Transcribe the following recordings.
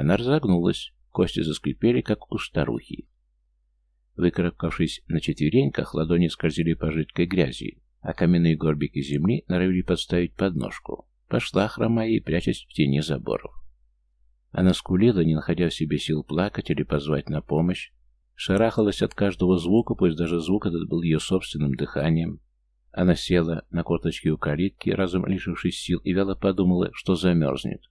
Она разогнулась, кости заскрипели, как у старухи. Выкарабкавшись на четвереньках, ладони скользили по жидкой грязи, а каменные горбики земли норовили подставить подножку. Пошла хромая и прячась в тени заборов. Она скулила, не находя в себе сил плакать или позвать на помощь, шарахалась от каждого звука, пусть даже звук этот был ее собственным дыханием. Она села на корточки у калитки, разом лишившись сил, и вяло подумала, что замерзнет.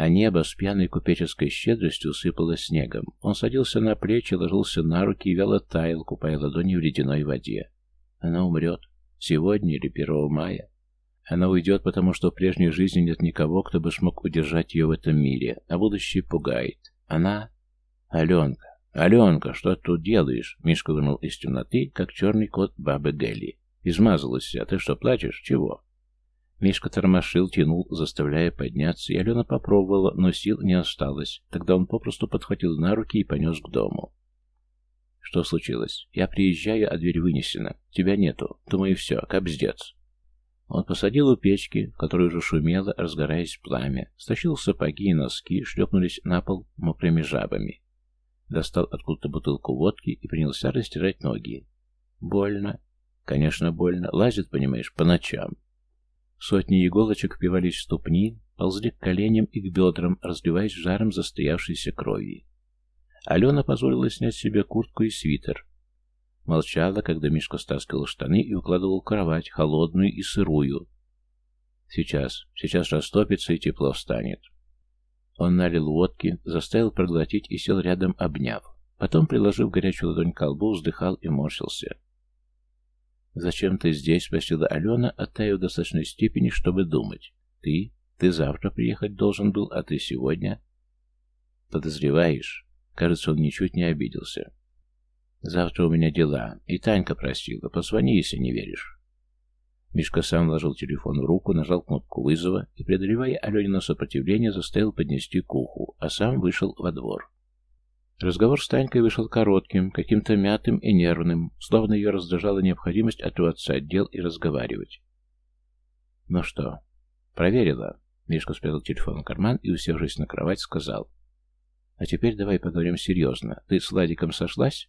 А небо с пьяной купеческой щедростью сыпало снегом. Он садился на плечи, ложился на руки и вяло таял, купая ладони в ледяной воде. Она умрет. Сегодня или 1 мая. Она уйдет, потому что в прежней жизни нет никого, кто бы смог удержать ее в этом мире, а будущее пугает. Она... Аленка. Аленка, что ты тут делаешь? Мишка вынул из темноты, как черный кот бабы Гелли. Измазалась А ты что, плачешь? Чего? Мишка тормошил, тянул, заставляя подняться, и Алена попробовала, но сил не осталось. Тогда он попросту подхватил на руки и понес к дому. Что случилось? Я приезжаю, а дверь вынесена. Тебя нету. Думаю, все, капздец. Он посадил у печки, в которой уже шумело, разгораясь пламя, стащил сапоги и носки, шлепнулись на пол мокрыми жабами. Достал откуда-то бутылку водки и принялся растирать ноги. Больно. Конечно, больно. Лазит, понимаешь, по ночам. Сотни иголочек впивались в ступни, ползли к коленям и к бедрам, разливаясь жаром застоявшейся крови. Алена позволила снять себе куртку и свитер. Молчала, когда Мишка стаскивал штаны и укладывал кровать, холодную и сырую. Сейчас, сейчас растопится и тепло станет. Он налил водки, заставил проглотить и сел рядом, обняв. Потом, приложив горячую ладонь к колбу, вздыхал и морщился. «Зачем ты здесь?» — спросила Алена, оттаяв в достаточной степени, чтобы думать. «Ты? Ты завтра приехать должен был, а ты сегодня?» «Подозреваешь?» Кажется, он ничуть не обиделся. «Завтра у меня дела, и Танька просила. Позвони, если не веришь». Мишка сам вложил телефон в руку, нажал кнопку вызова и, преодолевая Аленина сопротивление, заставил поднести к уху, а сам вышел во двор. Разговор с Танькой вышел коротким, каким-то мятым и нервным, словно ее раздражала необходимость отрываться от дел и разговаривать. «Ну что, проверила?» Мишка спрятал телефон в карман и, усевшись на кровать, сказал. «А теперь давай поговорим серьезно. Ты с Ладиком сошлась?»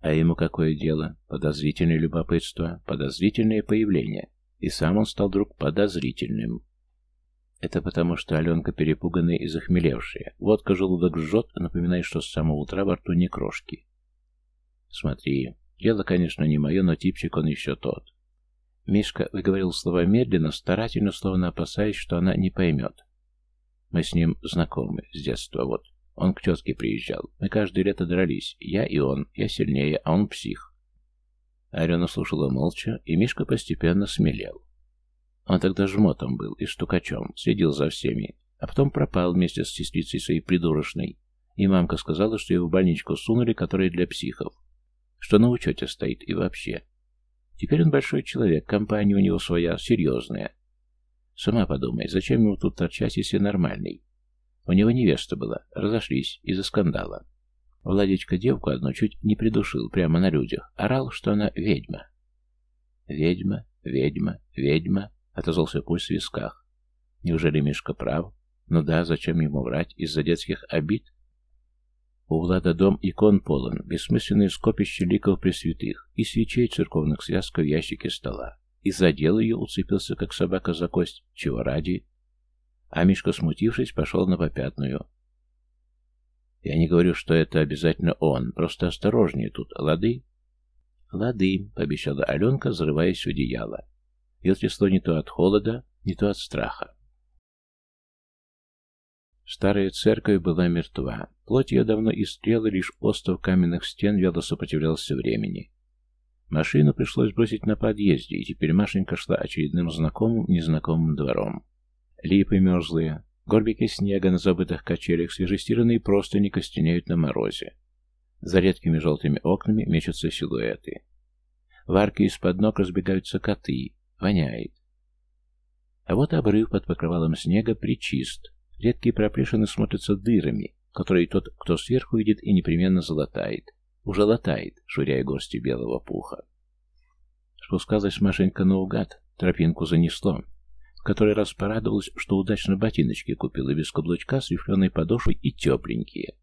А ему какое дело? Подозрительное любопытство, подозрительное появление. И сам он стал вдруг подозрительным. Это потому, что Аленка перепуганная и захмелевшая. Водка желудок жжет, напоминая, что с самого утра во рту не крошки. Смотри, дело, конечно, не мое, но типчик он еще тот. Мишка выговорил слова медленно, старательно, словно опасаясь, что она не поймет. Мы с ним знакомы с детства, вот. Он к тетке приезжал. Мы каждое лето дрались. Я и он. Я сильнее, а он псих. Алена слушала молча, и Мишка постепенно смелел. Он тогда жмотом был и стукачом, следил за всеми, а потом пропал вместе с сестрицей своей придурочной. И мамка сказала, что его в больничку сунули, которая для психов. Что на учете стоит и вообще. Теперь он большой человек, компания у него своя, серьезная. Сама подумай, зачем ему тут торчать, если нормальный? У него невеста была, разошлись из-за скандала. Владечка девку одну чуть не придушил прямо на людях, орал, что она ведьма. Ведьма, ведьма, ведьма. Отозвался пульс в висках. Неужели Мишка прав? Ну да, зачем ему врать? Из-за детских обид? У Влада дом икон полон, бессмысленные скопища ликов пресвятых и свечей церковных связка в ящике стола. И задел ее, уцепился, как собака за кость. Чего ради? А Мишка, смутившись, пошел на попятную. Я не говорю, что это обязательно он, просто осторожнее тут, лады? Лады, пообещала Аленка, взрываясь в одеяло. Ее трясло не то от холода, не то от страха. Старая церковь была мертва. Плоть ее давно истрела, лишь остров каменных стен вяло сопротивлялся времени. Машину пришлось бросить на подъезде, и теперь Машенька шла очередным знакомым, незнакомым двором. Липы мерзлые, горбики снега на забытых качелях, свежестиранные простыни костенеют на морозе. За редкими желтыми окнами мечутся силуэты. В арке из-под ног разбегаются коты, Воняет. А вот обрыв под покрывалом снега причист. Редкие проплешины смотрятся дырами, которые тот, кто сверху видит и непременно залатает. Уже латает, швыряя горсти белого пуха. Спускалась Машенька наугад, тропинку занесло. в который раз порадовалась, что удачно ботиночки купила без каблучка с рифленой подошвой и тепленькие.